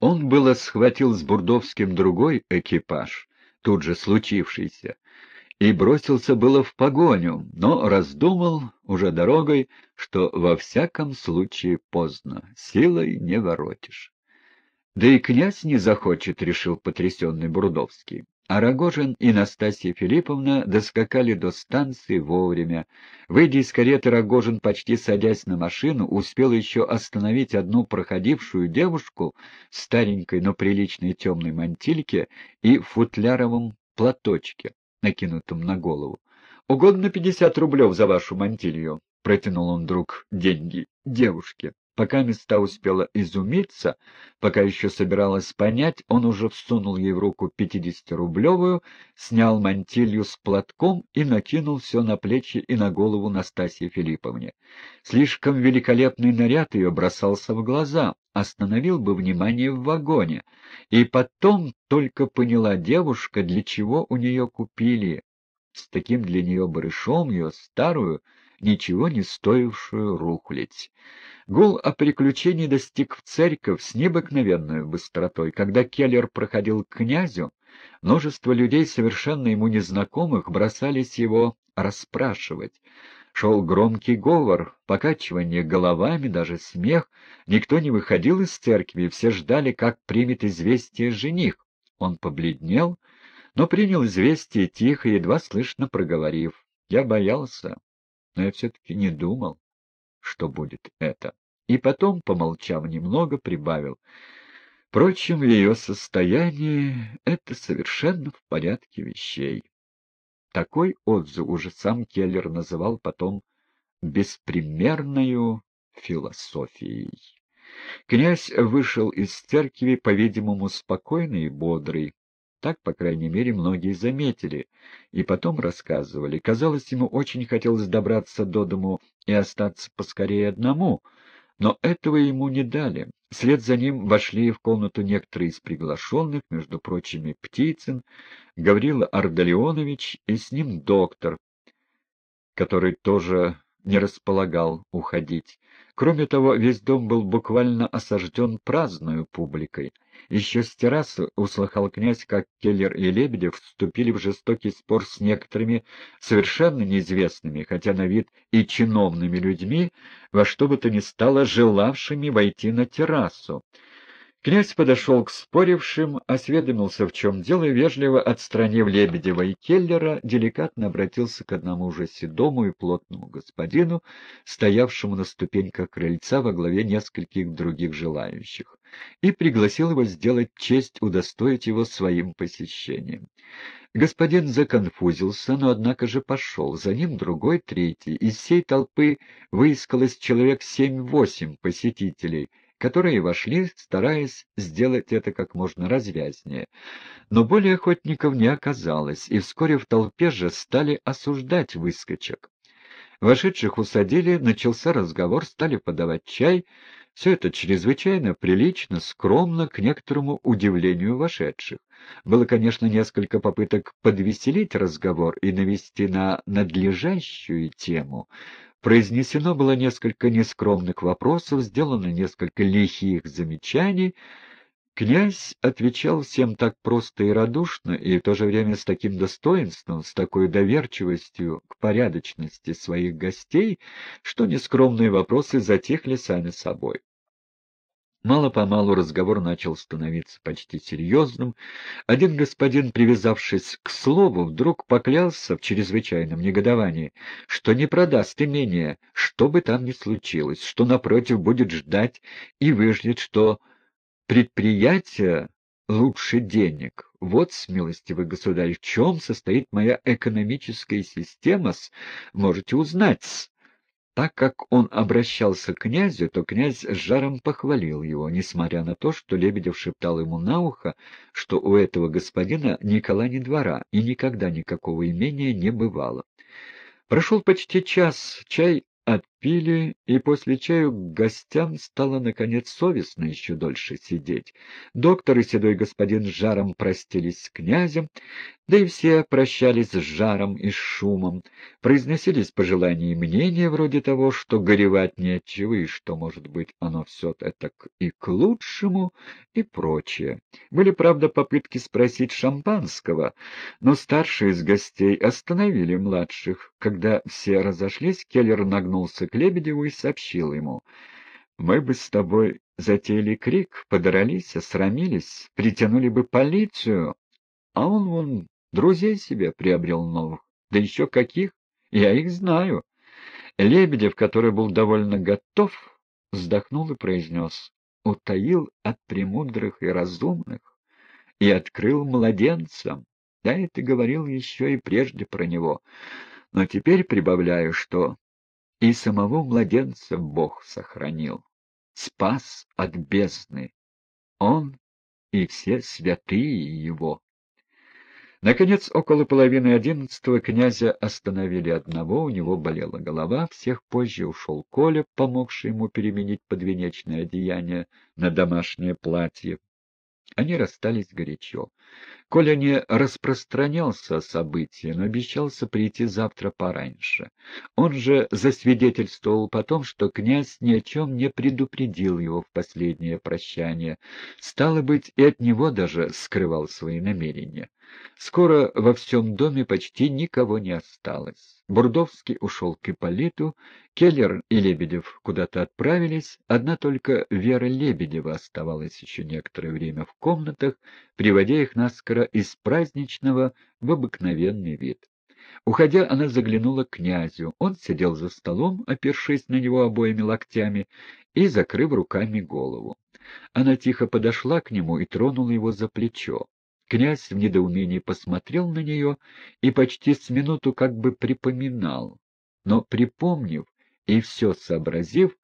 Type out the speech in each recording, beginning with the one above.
Он было схватил с Бурдовским другой экипаж, тут же случившийся, и бросился было в погоню, но раздумал уже дорогой, что во всяком случае поздно, силой не воротишь. Да и князь не захочет, — решил потрясенный Бурдовский. А Рогожин и Настасья Филипповна доскакали до станции вовремя. Выйдя из кареты, Рогожин, почти садясь на машину, успел еще остановить одну проходившую девушку в старенькой, но приличной темной мантильке и футляровом платочке, накинутом на голову. — Угодно пятьдесят рублев за вашу мантилью, — протянул он вдруг деньги девушке. Пока места успела изумиться, пока еще собиралась понять, он уже всунул ей в руку пятидесятирублевую, снял мантилью с платком и накинул все на плечи и на голову Настасье Филипповне. Слишком великолепный наряд ее бросался в глаза, остановил бы внимание в вагоне. И потом только поняла девушка, для чего у нее купили с таким для нее барышом ее старую, ничего не стоившую рухлядь. Гул о приключении достиг в церковь с необыкновенной быстротой. Когда Келлер проходил к князю, множество людей, совершенно ему незнакомых, бросались его расспрашивать. Шел громкий говор, покачивание головами, даже смех. Никто не выходил из церкви, все ждали, как примет известие жених. Он побледнел, но принял известие тихо, едва слышно проговорив. Я боялся, но я все-таки не думал что будет это. И потом, помолчав немного, прибавил. Впрочем, ее состоянии это совершенно в порядке вещей. Такой отзыв уже сам Келлер называл потом беспримерною философией. Князь вышел из церкви, по-видимому, спокойный и бодрый, так, по крайней мере, многие заметили и потом рассказывали. Казалось, ему очень хотелось добраться до дому и остаться поскорее одному, но этого ему не дали. Вслед за ним вошли в комнату некоторые из приглашенных, между прочими Птицын, Гаврила Ардалионович и с ним доктор, который тоже не располагал уходить. Кроме того, весь дом был буквально осажден праздную публикой. Еще с террасы услыхал князь, как Келлер и Лебедев вступили в жестокий спор с некоторыми совершенно неизвестными, хотя на вид и чиновными людьми, во что бы то ни стало желавшими войти на террасу. Князь подошел к спорившим, осведомился, в чем дело, и, вежливо отстранив Лебедева и Келлера, деликатно обратился к одному уже седому и плотному господину, стоявшему на ступеньках крыльца во главе нескольких других желающих, и пригласил его сделать честь удостоить его своим посещением. Господин законфузился, но однако же пошел. За ним другой, третий. Из всей толпы выискалось человек семь-восемь посетителей — которые вошли, стараясь сделать это как можно развязнее. Но более охотников не оказалось, и вскоре в толпе же стали осуждать выскочек. Вошедших усадили, начался разговор, стали подавать чай. Все это чрезвычайно прилично, скромно, к некоторому удивлению вошедших. Было, конечно, несколько попыток подвеселить разговор и навести на надлежащую тему, Произнесено было несколько нескромных вопросов, сделано несколько лихих замечаний. Князь отвечал всем так просто и радушно, и в то же время с таким достоинством, с такой доверчивостью к порядочности своих гостей, что нескромные вопросы затихли сами собой. Мало-помалу разговор начал становиться почти серьезным. Один господин, привязавшись к слову, вдруг поклялся в чрезвычайном негодовании, что не продаст имение, что бы там ни случилось, что, напротив, будет ждать и выждет, что предприятие лучше денег. Вот, смилостивый государь, в чем состоит моя экономическая система, можете узнать. Так как он обращался к князю, то князь с жаром похвалил его, несмотря на то, что Лебедев шептал ему на ухо, что у этого господина Никола не двора и никогда никакого имения не бывало. Прошел почти час, чай пили, и после чаю гостям стало, наконец, совестно еще дольше сидеть. Доктор и седой господин с жаром простились с князем, да и все прощались с жаром и с шумом. Произносились пожелания и мнения вроде того, что горевать нечего, и что, может быть, оно все это и к лучшему, и прочее. Были, правда, попытки спросить шампанского, но старшие из гостей остановили младших. Когда все разошлись, Келлер нагнулся к Лебедеву и сообщил ему. «Мы бы с тобой затеяли крик, подрались, осрамились, притянули бы полицию, а он вон Друзей себе приобрел новых. Да еще каких? Я их знаю. Лебедев, который был довольно готов, вздохнул и произнес. Утаил от премудрых и разумных и открыл младенцам. Да, это говорил еще и прежде про него. Но теперь прибавляю, что и самого младенца Бог сохранил, спас от бездны. Он и все святые его. Наконец, около половины одиннадцатого князя остановили одного, у него болела голова, всех позже ушел Коля, помогший ему переменить подвенечное одеяние на домашнее платье. Они расстались горячо. Коля не распространялся о событии, но обещался прийти завтра пораньше. Он же засвидетельствовал потом, что князь ни о чем не предупредил его в последнее прощание. Стало быть, и от него даже скрывал свои намерения. Скоро во всем доме почти никого не осталось. Бурдовский ушел к Ипполиту, Келлер и Лебедев куда-то отправились, одна только Вера Лебедева оставалась еще некоторое время в комнатах, приводя их наскоро из праздничного в обыкновенный вид. Уходя, она заглянула к князю. Он сидел за столом, опершись на него обоими локтями и закрыв руками голову. Она тихо подошла к нему и тронула его за плечо. Князь в недоумении посмотрел на нее и почти с минуту как бы припоминал. Но, припомнив и все сообразив,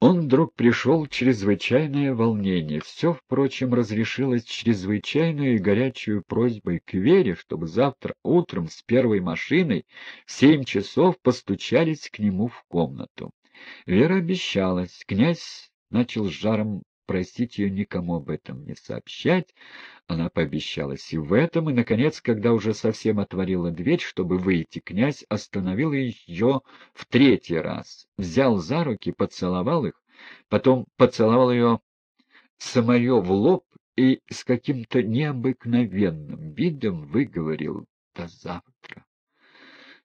он вдруг пришел в чрезвычайное волнение. Все, впрочем, разрешилось чрезвычайную и горячую просьбой к Вере, чтобы завтра утром с первой машиной в семь часов постучались к нему в комнату. Вера обещалась. Князь начал с жаром просить ее никому об этом не сообщать. Она пообещалась и в этом, и, наконец, когда уже совсем отворила дверь, чтобы выйти, князь остановил ее в третий раз, взял за руки, поцеловал их, потом поцеловал ее самое в лоб и с каким-то необыкновенным видом выговорил «до завтра».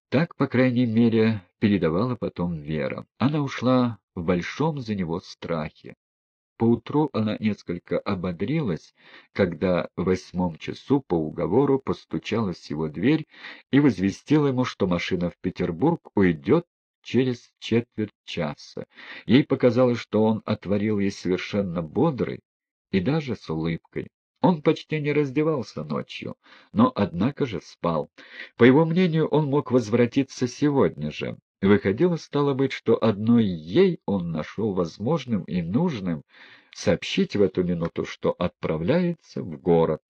Так, по крайней мере, передавала потом Вера. Она ушла в большом за него страхе. Поутру она несколько ободрилась, когда в восьмом часу по уговору постучалась его дверь и возвестила ему, что машина в Петербург уйдет через четверть часа. Ей показалось, что он отворил ей совершенно бодрый и даже с улыбкой. Он почти не раздевался ночью, но, однако же, спал. По его мнению, он мог возвратиться сегодня же. Выходило, стало быть, что одной ей он нашел возможным и нужным сообщить в эту минуту, что отправляется в город.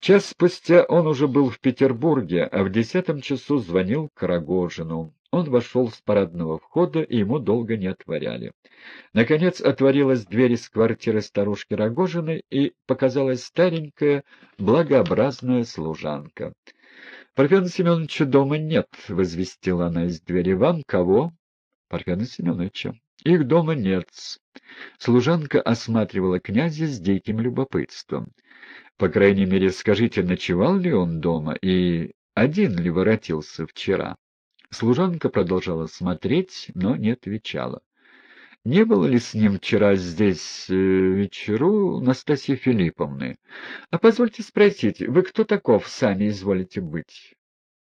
Час спустя он уже был в Петербурге, а в десятом часу звонил Карагожину. Он вошел с парадного входа, и ему долго не отворяли. Наконец отворилась дверь из квартиры старушки Рогожиной, и показалась старенькая, благообразная служанка. — Парфена Семеновича дома нет, — возвестила она из двери. — Вам кого? — Парфена Семеновича. — Их дома нет. Служанка осматривала князя с диким любопытством. — По крайней мере, скажите, ночевал ли он дома и один ли воротился вчера? Служанка продолжала смотреть, но не отвечала. — Не было ли с ним вчера здесь э, вечеру Настасьи Филипповны? А позвольте спросить, вы кто таков сами изволите быть?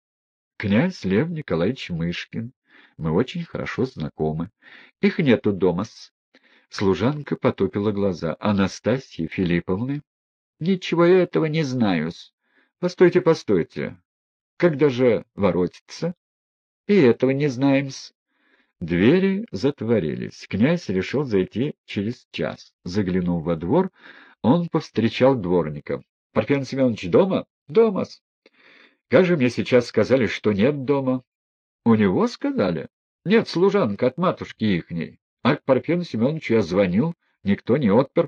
— Князь Лев Николаевич Мышкин. Мы очень хорошо знакомы. Их нету дома-с. Служанка потупила глаза. Анастасии Филипповны? Ничего я этого не знаю -с. Постойте, постойте. Когда же воротится? И этого не знаем-с. Двери затворились. Князь решил зайти через час. Заглянув во двор, он повстречал дворника. — Парфен Семенович дома? — Дома-с. — Как же мне сейчас сказали, что нет дома? — У него сказали? — Нет, служанка от матушки ихней. А к Парфену Семеновичу я звонил, никто не отпер.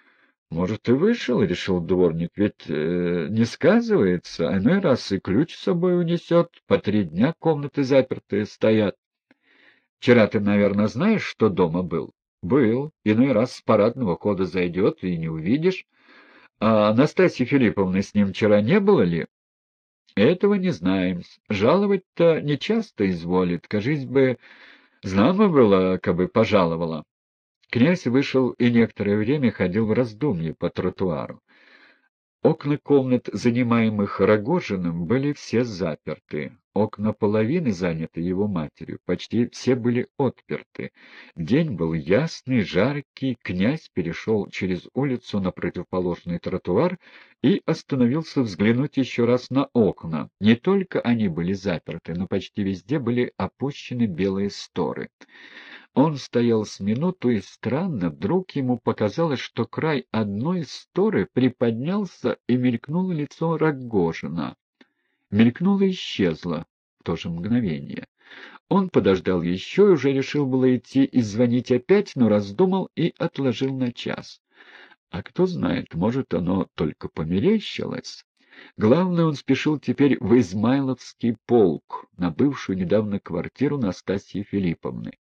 — Может, и вышел, — решил дворник, — ведь э, не сказывается, а иной раз и ключ с собой унесет, по три дня комнаты запертые стоят. Вчера ты, наверное, знаешь, что дома был? — Был. Иной раз с парадного хода зайдет и не увидишь. А Анастасии Филипповны с ним вчера не было ли? — Этого не знаем. Жаловать-то нечасто изволит. Кажись бы, знамо было, кабы пожаловала. Князь вышел и некоторое время ходил в раздумье по тротуару. Окна комнат, занимаемых Рогожиным, были все заперты. Окна половины заняты его матерью, почти все были отперты. День был ясный, жаркий, князь перешел через улицу на противоположный тротуар и остановился взглянуть еще раз на окна. Не только они были заперты, но почти везде были опущены белые сторы. Он стоял с минуту, и странно, вдруг ему показалось, что край одной сторы приподнялся, и мелькнуло лицо Рогожина. Мелькнуло и исчезло в то же мгновение. Он подождал еще и уже решил было идти и звонить опять, но раздумал и отложил на час. А кто знает, может, оно только померещилось. Главное, он спешил теперь в Измайловский полк, на бывшую недавно квартиру Настасьи Филипповны.